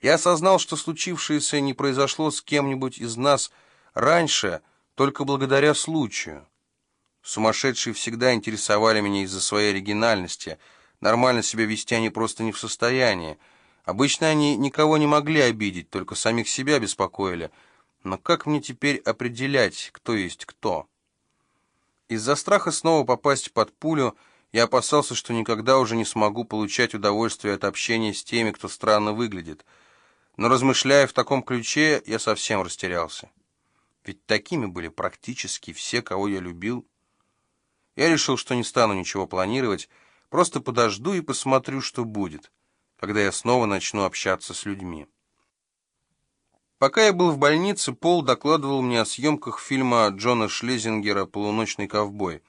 Я осознал, что случившееся не произошло с кем-нибудь из нас раньше, только благодаря случаю. Сумасшедшие всегда интересовали меня из-за своей оригинальности. Нормально себя вести они просто не в состоянии. Обычно они никого не могли обидеть, только самих себя беспокоили. Но как мне теперь определять, кто есть кто? Из-за страха снова попасть под пулю я опасался, что никогда уже не смогу получать удовольствие от общения с теми, кто странно выглядит. Но размышляя в таком ключе, я совсем растерялся. Ведь такими были практически все, кого я любил. Я решил, что не стану ничего планировать, просто подожду и посмотрю, что будет, когда я снова начну общаться с людьми. Пока я был в больнице, Пол докладывал мне о съемках фильма Джона Шлезингера «Полуночный ковбой».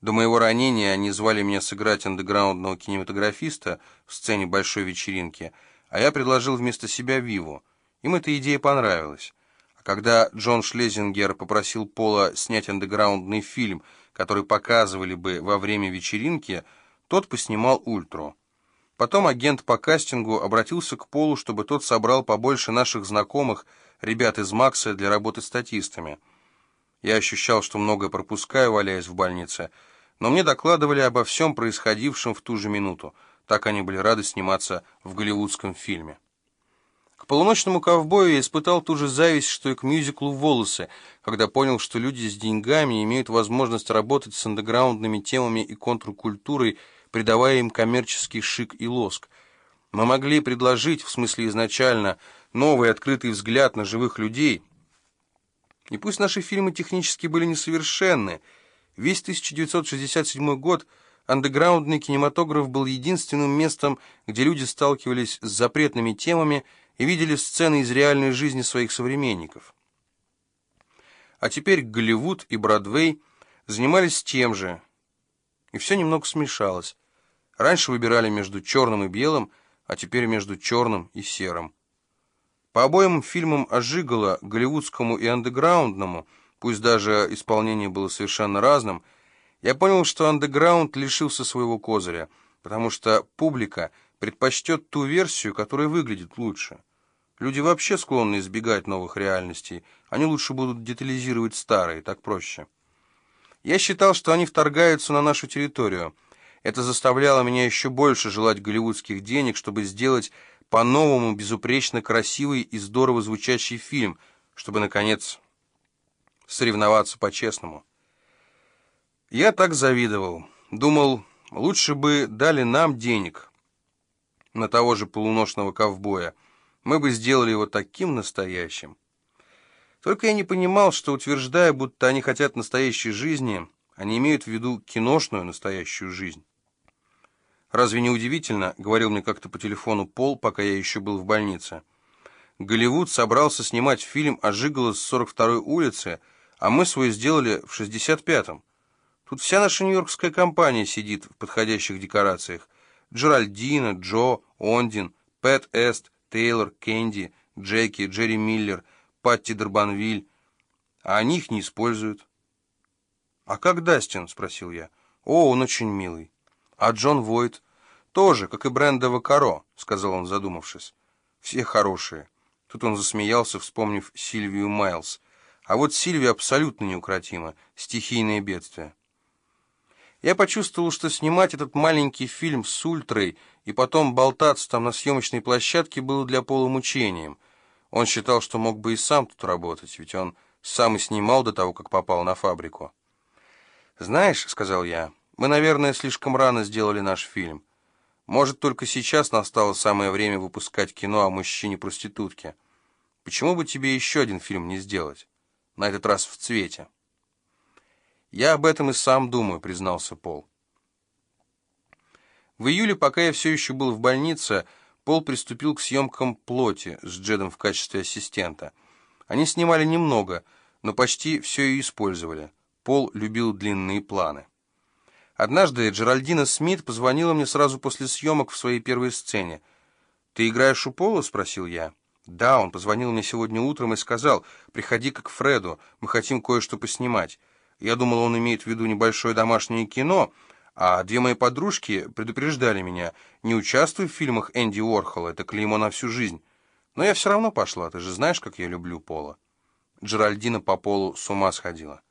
До моего ранения они звали меня сыграть андеграундного кинематографиста в сцене большой вечеринки, а я предложил вместо себя Виву. Им эта идея понравилась. А когда Джон Шлезингер попросил Пола снять андеграундный фильм, который показывали бы во время вечеринки, тот поснимал ультру. Потом агент по кастингу обратился к Полу, чтобы тот собрал побольше наших знакомых, ребят из Макса, для работы статистами. Я ощущал, что многое пропускаю, валяясь в больнице, но мне докладывали обо всем происходившем в ту же минуту. Так они были рады сниматься в голливудском фильме. К «Полуночному ковбою» я испытал ту же зависть, что и к мюзиклу «Волосы», когда понял, что люди с деньгами имеют возможность работать с андеграундными темами и контркультурой, придавая им коммерческий шик и лоск. Мы могли предложить, в смысле изначально, новый открытый взгляд на живых людей. И пусть наши фильмы технически были несовершенны, весь 1967 год андеграундный кинематограф был единственным местом, где люди сталкивались с запретными темами и видели сцены из реальной жизни своих современников. А теперь Голливуд и Бродвей занимались тем же, и все немного смешалось. Раньше выбирали между черным и белым, а теперь между черным и серым. По обоим фильмам ожигало голливудскому и андеграундному, пусть даже исполнение было совершенно разным, я понял, что андеграунд лишился своего козыря, потому что публика предпочтет ту версию, которая выглядит лучше. Люди вообще склонны избегать новых реальностей, они лучше будут детализировать старые, так проще. Я считал, что они вторгаются на нашу территорию. Это заставляло меня еще больше желать голливудских денег, чтобы сделать по-новому безупречно красивый и здорово звучащий фильм, чтобы, наконец, соревноваться по-честному. Я так завидовал. Думал, лучше бы дали нам денег на того же полуношного ковбоя. Мы бы сделали его таким настоящим. Только я не понимал, что, утверждая, будто они хотят настоящей жизни, они имеют в виду киношную настоящую жизнь. «Разве не удивительно?» — говорил мне как-то по телефону Пол, пока я еще был в больнице. «Голливуд собрался снимать фильм о Жиголо с 42-й улицы, а мы свой сделали в 65-м. Тут вся наша нью-йоркская компания сидит в подходящих декорациях. Джеральдина, Джо, Ондин, Пэт Эст, Тейлор, Кэнди, Джеки, Джерри Миллер — Патти Дарбанвиль, а они их не используют. «А как Дастин?» — спросил я. «О, он очень милый». «А Джон Войт?» «Тоже, как и Бренда Вакаро», — сказал он, задумавшись. «Все хорошие». Тут он засмеялся, вспомнив Сильвию Майлз. А вот Сильвия абсолютно неукротима. Стихийное бедствие. Я почувствовал, что снимать этот маленький фильм с ультрой и потом болтаться там на съемочной площадке было для Пола мучением — он считал, что мог бы и сам тут работать, ведь он сам и снимал до того, как попал на фабрику. «Знаешь», — сказал я, — «мы, наверное, слишком рано сделали наш фильм. Может, только сейчас настало самое время выпускать кино о мужчине-проститутке. Почему бы тебе еще один фильм не сделать? На этот раз в цвете». «Я об этом и сам думаю», — признался Пол. В июле, пока я все еще был в больнице, Пол приступил к съемкам «Плоти» с Джедом в качестве ассистента. Они снимали немного, но почти все и использовали. Пол любил длинные планы. Однажды Джеральдина Смит позвонила мне сразу после съемок в своей первой сцене. «Ты играешь у Пола?» — спросил я. «Да, он позвонил мне сегодня утром и сказал, приходи как Фреду, мы хотим кое-что поснимать. Я думал, он имеет в виду небольшое домашнее кино, а две мои подружки предупреждали меня, не участвуй в фильмах Энди Уорхола, это клеймо на всю жизнь. Но я все равно пошла, ты же знаешь, как я люблю Пола. Джеральдина по Полу с ума сходила.